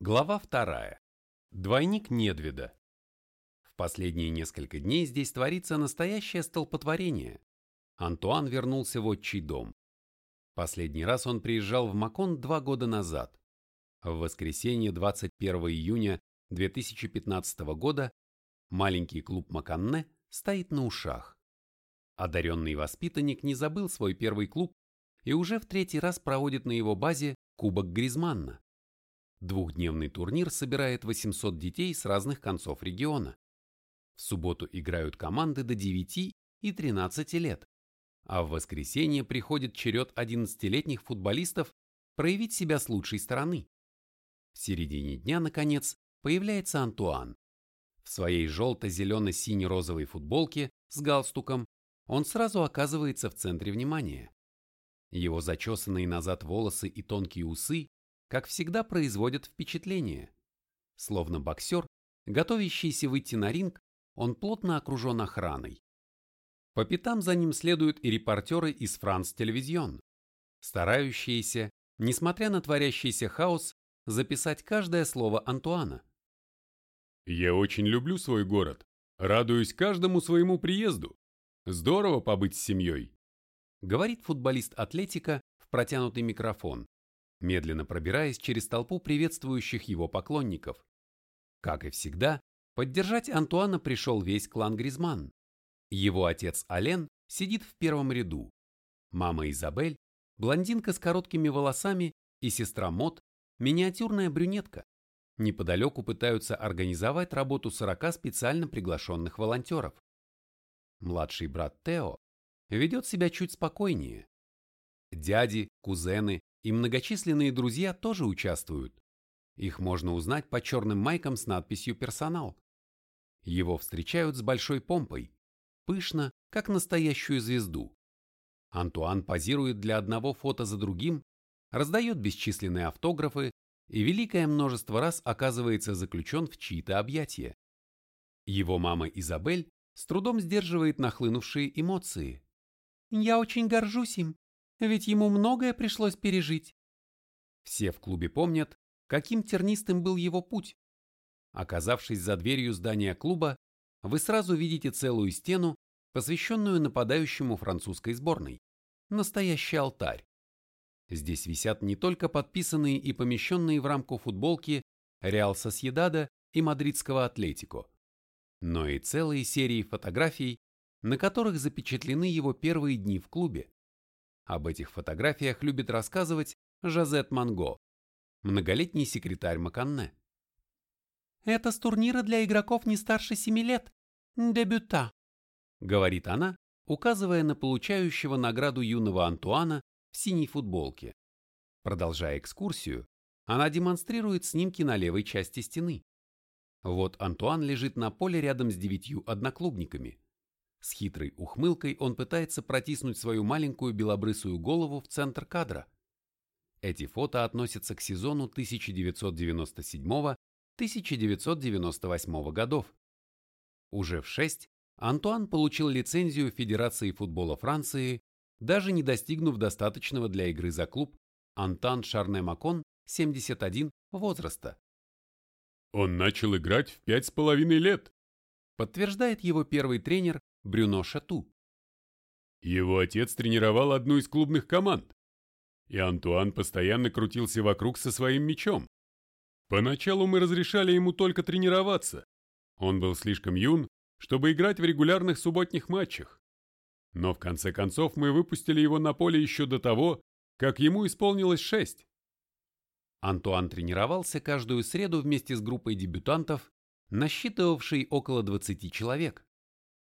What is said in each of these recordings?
Глава вторая. Двойник Недведа. В последние несколько дней здесь творится настоящее столпотворение. Антуан вернулся в отчий дом. Последний раз он приезжал в Макон два года назад. В воскресенье 21 июня 2015 года маленький клуб Маканне стоит на ушах. Одаренный воспитанник не забыл свой первый клуб и уже в третий раз проводит на его базе Кубок Гризманна. Двухдневный турнир собирает 800 детей с разных концов региона. В субботу играют команды до 9 и 13 лет, а в воскресенье приходит черед 11-летних футболистов проявить себя с лучшей стороны. В середине дня, наконец, появляется Антуан. В своей желто-зелено-сине-розовой футболке с галстуком он сразу оказывается в центре внимания. Его зачесанные назад волосы и тонкие усы как всегда, производят впечатление. Словно боксер, готовящийся выйти на ринг, он плотно окружен охраной. По пятам за ним следуют и репортеры из Франс Телевизион, старающиеся, несмотря на творящийся хаос, записать каждое слово Антуана. «Я очень люблю свой город, радуюсь каждому своему приезду. Здорово побыть с семьей», говорит футболист Атлетика в протянутый микрофон, медленно пробираясь через толпу приветствующих его поклонников. Как и всегда, поддержать Антуана пришел весь клан Гризман. Его отец Ален сидит в первом ряду. Мама Изабель, блондинка с короткими волосами и сестра Мот, миниатюрная брюнетка. Неподалеку пытаются организовать работу 40 специально приглашенных волонтеров. Младший брат Тео ведет себя чуть спокойнее. Дяди, кузены и многочисленные друзья тоже участвуют. Их можно узнать по черным майкам с надписью «Персонал». Его встречают с большой помпой, пышно, как настоящую звезду. Антуан позирует для одного фото за другим, раздает бесчисленные автографы и великое множество раз оказывается заключен в чьи-то объятия. Его мама Изабель с трудом сдерживает нахлынувшие эмоции. «Я очень горжусь им ведь ему многое пришлось пережить. Все в клубе помнят, каким тернистым был его путь. Оказавшись за дверью здания клуба, вы сразу видите целую стену, посвященную нападающему французской сборной. Настоящий алтарь. Здесь висят не только подписанные и помещенные в рамку футболки Реал Сосьедада и Мадридского Атлетико, но и целые серии фотографий, на которых запечатлены его первые дни в клубе. Об этих фотографиях любит рассказывать Жазет Манго, многолетний секретарь Маканне. «Это с турнира для игроков не старше семи лет. Дебюта», — говорит она, указывая на получающего награду юного Антуана в синей футболке. Продолжая экскурсию, она демонстрирует снимки на левой части стены. Вот Антуан лежит на поле рядом с девятью одноклубниками. С хитрой ухмылкой он пытается протиснуть свою маленькую белобрысую голову в центр кадра. Эти фото относятся к сезону 1997-1998 годов. Уже в 6 Антуан получил лицензию Федерации футбола Франции, даже не достигнув достаточного для игры за клуб Антан Шарне Макон 71 возраста. Он начал играть в пять с половиной лет, подтверждает его первый тренер Брюно Шату. Его отец тренировал одну из клубных команд, и Антуан постоянно крутился вокруг со своим мячом. Поначалу мы разрешали ему только тренироваться. Он был слишком юн, чтобы играть в регулярных субботних матчах. Но в конце концов мы выпустили его на поле еще до того, как ему исполнилось шесть. Антуан тренировался каждую среду вместе с группой дебютантов, насчитывавшей около 20 человек.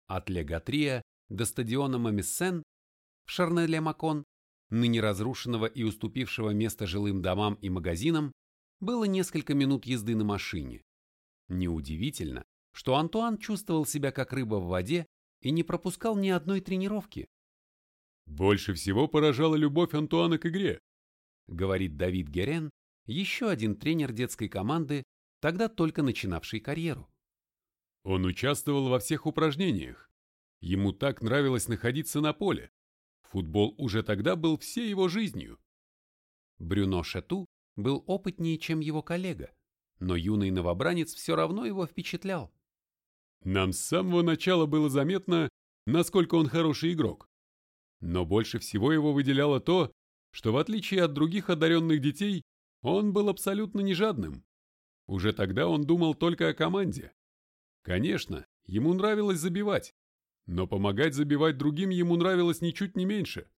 От Легатрия до стадиона Мамиссен в Шарнеле-Макон, ныне разрушенного и уступившего место жилым домам и магазинам, было несколько минут езды на машине. Неудивительно, что Антуан чувствовал себя как рыба в воде и не пропускал ни одной тренировки. «Больше всего поражала любовь Антуана к игре», говорит Давид Герен, еще один тренер детской команды, тогда только начинавший карьеру. Он участвовал во всех упражнениях. Ему так нравилось находиться на поле. Футбол уже тогда был всей его жизнью. Брюно Шату был опытнее, чем его коллега. но юный новобранец все равно его впечатлял. Нам с самого начала было заметно, насколько он хороший игрок. Но больше всего его выделяло то, что в отличие от других одаренных детей, он был абсолютно не жадным. Уже тогда он думал только о команде. Конечно, ему нравилось забивать, но помогать забивать другим ему нравилось ничуть не меньше.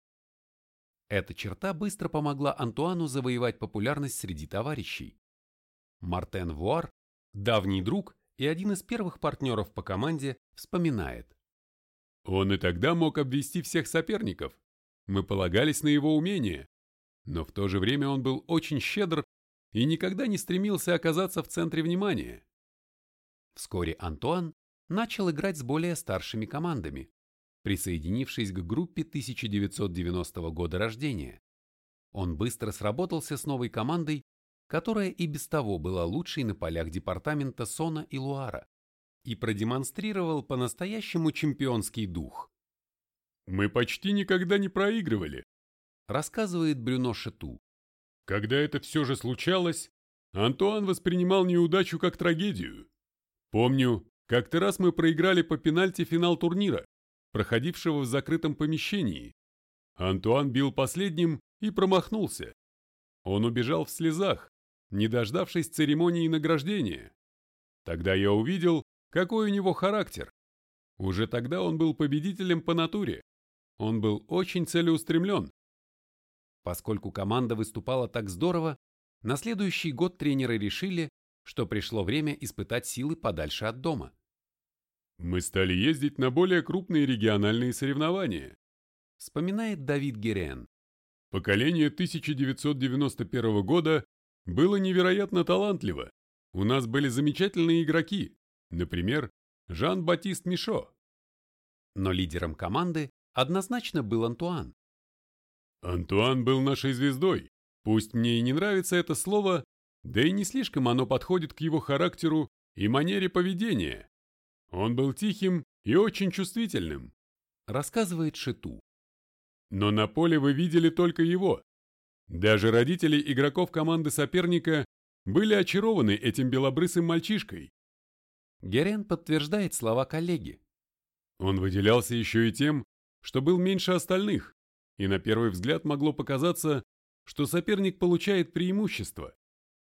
Эта черта быстро помогла Антуану завоевать популярность среди товарищей. Мартен Вуар, давний друг и один из первых партнеров по команде, вспоминает. Он и тогда мог обвести всех соперников. Мы полагались на его умение. Но в то же время он был очень щедр и никогда не стремился оказаться в центре внимания. Вскоре Антуан начал играть с более старшими командами, присоединившись к группе 1990 года рождения. Он быстро сработался с новой командой, которая и без того была лучшей на полях департамента Сона и Луара и продемонстрировал по-настоящему чемпионский дух. «Мы почти никогда не проигрывали», — рассказывает Брюно Шету. «Когда это все же случалось, Антуан воспринимал неудачу как трагедию. Помню, как-то раз мы проиграли по пенальти финал турнира, проходившего в закрытом помещении. Антуан бил последним и промахнулся. Он убежал в слезах, не дождавшись церемонии награждения. Тогда я увидел, какой у него характер. Уже тогда он был победителем по натуре. Он был очень целеустремлен. Поскольку команда выступала так здорово, на следующий год тренеры решили, что пришло время испытать силы подальше от дома. «Мы стали ездить на более крупные региональные соревнования», вспоминает Давид Герен. «Поколение 1991 года было невероятно талантливо. У нас были замечательные игроки, Например, Жан-Батист Мишо. Но лидером команды однозначно был Антуан. Антуан был нашей звездой. Пусть мне и не нравится это слово, да и не слишком оно подходит к его характеру и манере поведения. Он был тихим и очень чувствительным, рассказывает Шиту. Но на поле вы видели только его. Даже родители игроков команды соперника были очарованы этим белобрысым мальчишкой. Герен подтверждает слова коллеги. Он выделялся еще и тем, что был меньше остальных, и на первый взгляд могло показаться, что соперник получает преимущество.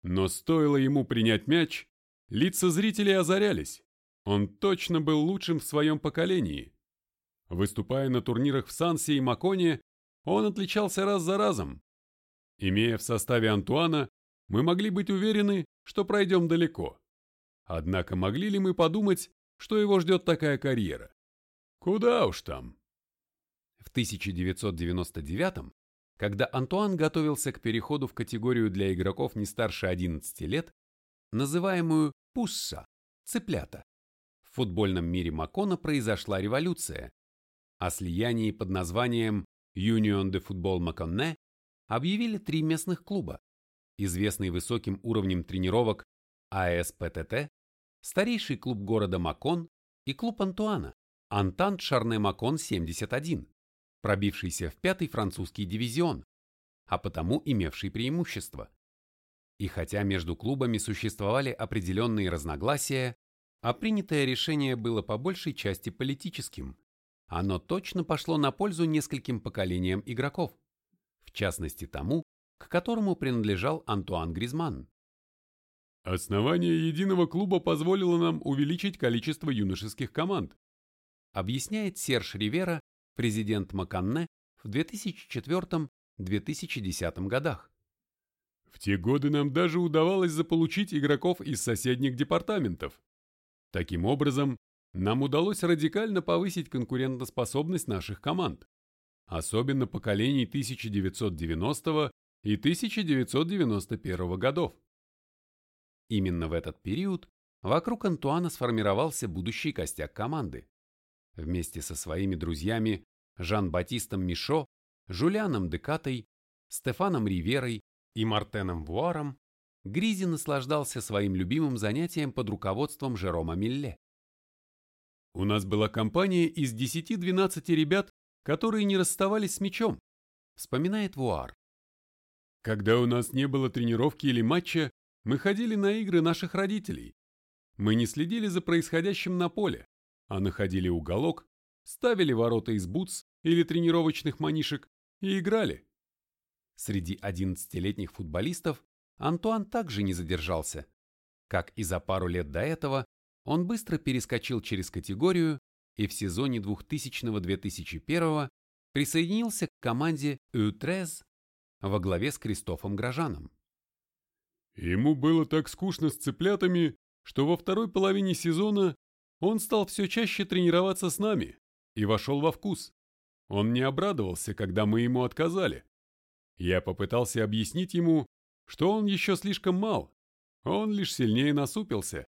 Но стоило ему принять мяч, лица зрителей озарялись. Он точно был лучшим в своем поколении. Выступая на турнирах в Сансе и Маконе, он отличался раз за разом. Имея в составе Антуана, мы могли быть уверены, что пройдем далеко. Однако могли ли мы подумать, что его ждет такая карьера? Куда уж там. В 1999 когда Антуан готовился к переходу в категорию для игроков не старше 11 лет, называемую «пусса» – «цыплята», в футбольном мире Макона произошла революция. О слиянии под названием Union de Football Maconnais объявили три местных клуба, известный высоким уровнем тренировок АСПТТ старейший клуб города Макон и клуб Антуана, Антант Шарне Макон 71, пробившийся в пятый французский дивизион, а потому имевший преимущество. И хотя между клубами существовали определенные разногласия, а принятое решение было по большей части политическим, оно точно пошло на пользу нескольким поколениям игроков, в частности тому, к которому принадлежал Антуан Гризман. Основание единого клуба позволило нам увеличить количество юношеских команд, объясняет Серж Ривера, президент Маканне в 2004-2010 годах. В те годы нам даже удавалось заполучить игроков из соседних департаментов. Таким образом, нам удалось радикально повысить конкурентоспособность наших команд, особенно поколений 1990 и 1991 годов. Именно в этот период вокруг Антуана сформировался будущий костяк команды. Вместе со своими друзьями Жан-Батистом Мишо, Жулианом Декатой, Стефаном Риверой и Мартеном Вуаром Гризи наслаждался своим любимым занятием под руководством Жерома Милле. У нас была компания из 10-12 ребят, которые не расставались с мячом, вспоминает Вуар. Когда у нас не было тренировки или матча, мы ходили на игры наших родителей. Мы не следили за происходящим на поле, а находили уголок, ставили ворота из бутс или тренировочных манишек и играли. Среди 11-летних футболистов Антуан также не задержался. Как и за пару лет до этого, он быстро перескочил через категорию и в сезоне 2000-2001 присоединился к команде U13 во главе с Кристофом Грожаном. Ему было так скучно с цыплятами, что во второй половине сезона он стал все чаще тренироваться с нами и вошел во вкус. Он не обрадовался, когда мы ему отказали. Я попытался объяснить ему, что он еще слишком мал, он лишь сильнее насупился.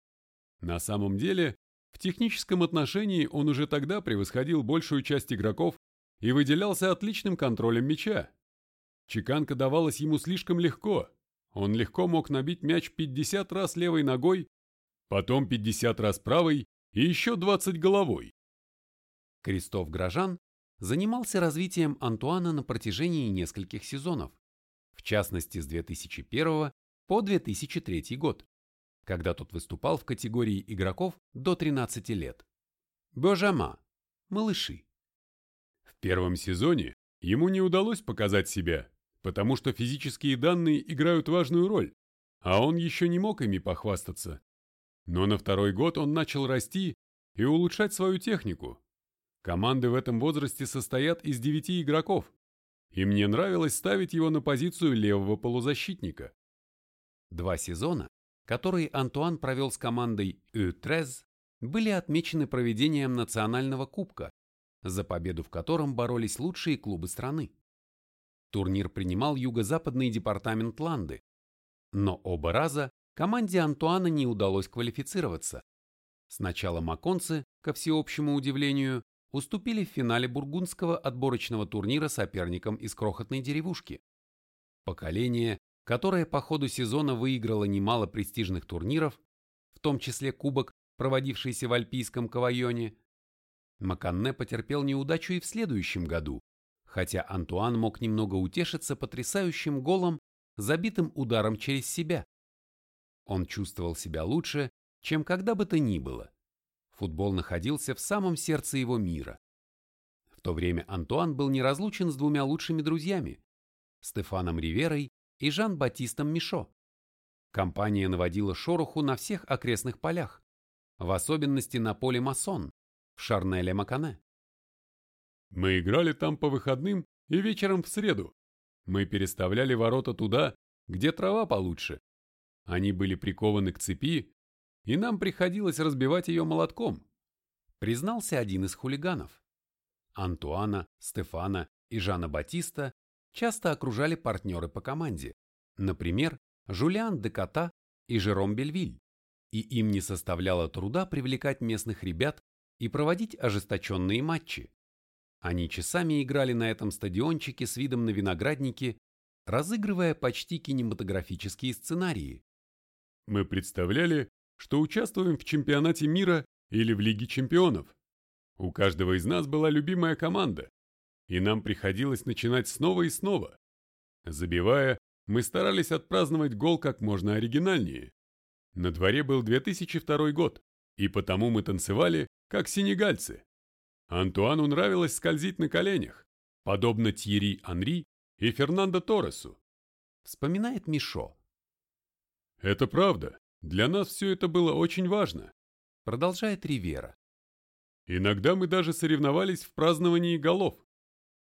На самом деле, в техническом отношении он уже тогда превосходил большую часть игроков и выделялся отличным контролем мяча. Чеканка давалась ему слишком легко. Он легко мог набить мяч 50 раз левой ногой, потом 50 раз правой и еще 20 головой. Кристоф Грожан занимался развитием Антуана на протяжении нескольких сезонов, в частности с 2001 по 2003 год когда тот выступал в категории игроков до 13 лет. Божама. Малыши. В первом сезоне ему не удалось показать себя, потому что физические данные играют важную роль, а он еще не мог ими похвастаться. Но на второй год он начал расти и улучшать свою технику. Команды в этом возрасте состоят из девяти игроков, и мне нравилось ставить его на позицию левого полузащитника. Два сезона которые Антуан провел с командой «Ютрез», были отмечены проведением национального кубка, за победу в котором боролись лучшие клубы страны. Турнир принимал юго-западный департамент Ланды, но оба раза команде Антуана не удалось квалифицироваться. Сначала маконцы, ко всеобщему удивлению, уступили в финале бургундского отборочного турнира соперникам из крохотной деревушки. Поколение, которая по ходу сезона выиграла немало престижных турниров, в том числе кубок, проводившийся в Альпийском Кавайоне, Маканне потерпел неудачу и в следующем году, хотя Антуан мог немного утешиться потрясающим голом, забитым ударом через себя. Он чувствовал себя лучше, чем когда бы то ни было. Футбол находился в самом сердце его мира. В то время Антуан был неразлучен с двумя лучшими друзьями – Стефаном Риверой и Жан-Батистом Мишо. Компания наводила шороху на всех окрестных полях, в особенности на поле Масон, в Шарнеле-Макане. Мы играли там по выходным и вечером в среду. Мы переставляли ворота туда, где трава получше. Они были прикованы к цепи, и нам приходилось разбивать ее молотком, признался один из хулиганов. Антуана, Стефана и Жана Батиста часто окружали партнеры по команде, например, Жулиан Деката и Жером Бельвиль, и им не составляло труда привлекать местных ребят и проводить ожесточенные матчи. Они часами играли на этом стадиончике с видом на виноградники, разыгрывая почти кинематографические сценарии. Мы представляли, что участвуем в чемпионате мира или в Лиге чемпионов. У каждого из нас была любимая команда, и нам приходилось начинать снова и снова. Забивая, мы старались отпраздновать гол как можно оригинальнее. На дворе был 2002 год, и потому мы танцевали, как сенегальцы. Антуану нравилось скользить на коленях, подобно Тьерри Анри и Фернандо Торресу. Вспоминает Мишо. Это правда. Для нас все это было очень важно. Продолжает Ривера. Иногда мы даже соревновались в праздновании голов.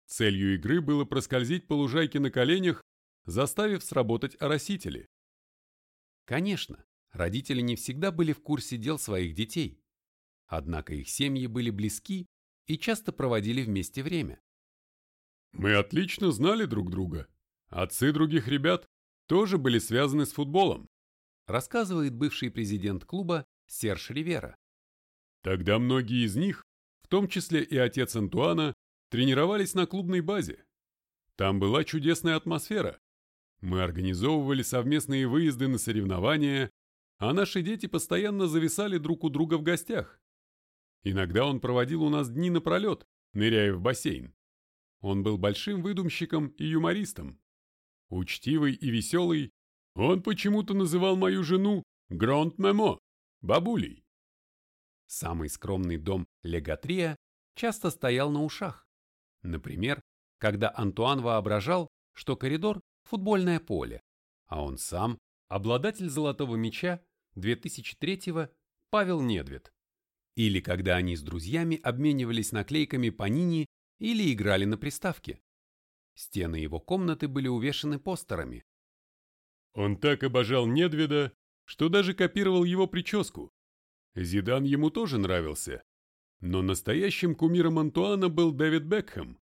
Целью игры было проскользить по лужайке на коленях, заставив сработать оросители. Конечно, родители не всегда были в курсе дел своих детей. Однако их семьи были близки и часто проводили вместе время. Мы отлично знали друг друга. Отцы других ребят тоже были связаны с футболом, рассказывает бывший президент клуба Серж Ривера. Тогда многие из них, в том числе и отец Антуана, тренировались на клубной базе. Там была чудесная атмосфера. Мы организовывали совместные выезды на соревнования, а наши дети постоянно зависали друг у друга в гостях. Иногда он проводил у нас дни напролет, ныряя в бассейн. Он был большим выдумщиком и юмористом. Учтивый и веселый, Он почему-то называл мою жену Гранд Мемо, бабулей. Самый скромный дом Легатрия часто стоял на ушах. Например, когда Антуан воображал, что коридор – футбольное поле, а он сам – обладатель золотого мяча 2003-го Павел Недвед. Или когда они с друзьями обменивались наклейками по Нини или играли на приставке. Стены его комнаты были увешаны постерами. Он так обожал Недведа, что даже копировал его прическу. Зидан ему тоже нравился. Но настоящим кумиром Антуана был Дэвид Бекхэм.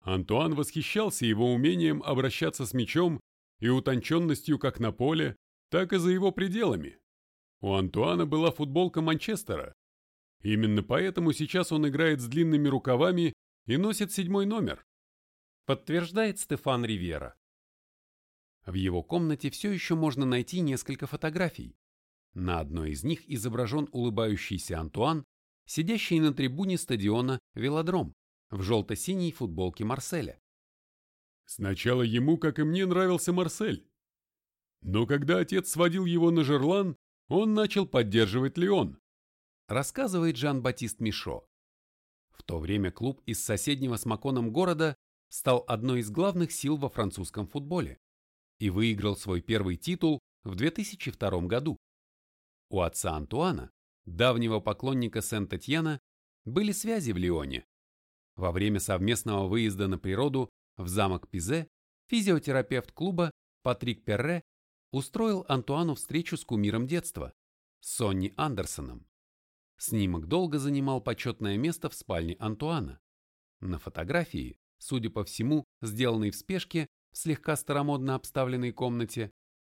Антуан восхищался его умением обращаться с мячом и утонченностью как на поле, так и за его пределами. У Антуана была футболка Манчестера, Именно поэтому сейчас он играет с длинными рукавами и носит седьмой номер. Подтверждает Стефан Ривера. В его комнате все еще можно найти несколько фотографий. На одной из них изображен улыбающийся Антуан, сидящий на трибуне стадиона «Велодром» в желто-синей футболке Марселя. Сначала ему, как и мне, нравился Марсель. Но когда отец сводил его на Жерлан, он начал поддерживать Леон рассказывает Жан-Батист Мишо. В то время клуб из соседнего с Маконом города стал одной из главных сил во французском футболе и выиграл свой первый титул в 2002 году. У отца Антуана, давнего поклонника Сент-Этьена, были связи в Лионе. Во время совместного выезда на природу в замок Пизе физиотерапевт клуба Патрик Перре устроил Антуану встречу с кумиром детства, Сонни Андерсоном. Снимок долго занимал почетное место в спальне Антуана. На фотографии, судя по всему, сделанной в спешке в слегка старомодно обставленной комнате,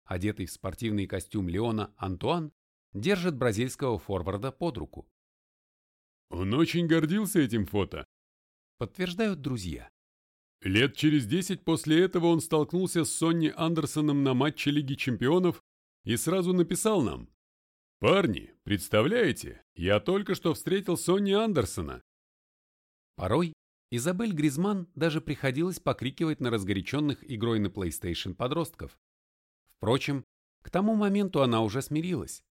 одетый в спортивный костюм Леона Антуан держит бразильского форварда под руку. Он очень гордился этим фото. Подтверждают друзья. Лет через десять после этого он столкнулся с Сонни Андерсоном на матче Лиги Чемпионов и сразу написал нам «Парни, представляете, я только что встретил Сонни Андерсона». Порой Изабель Гризман даже приходилось покрикивать на разгоряченных игрой на PlayStation подростков. Впрочем, к тому моменту она уже смирилась.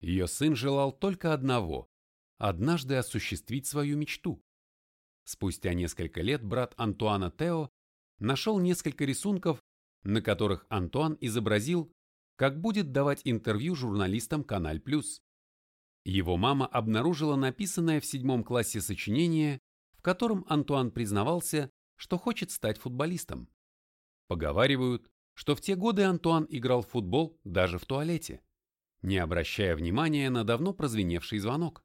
Ее сын желал только одного – однажды осуществить свою мечту. Спустя несколько лет брат Антуана Тео нашел несколько рисунков, на которых Антуан изобразил как будет давать интервью журналистам Каналь Плюс. Его мама обнаружила написанное в седьмом классе сочинение, котором Антуан признавался, что хочет стать футболистом. Поговаривают, что в те годы Антуан играл в футбол даже в туалете, не обращая внимания на давно прозвеневший звонок.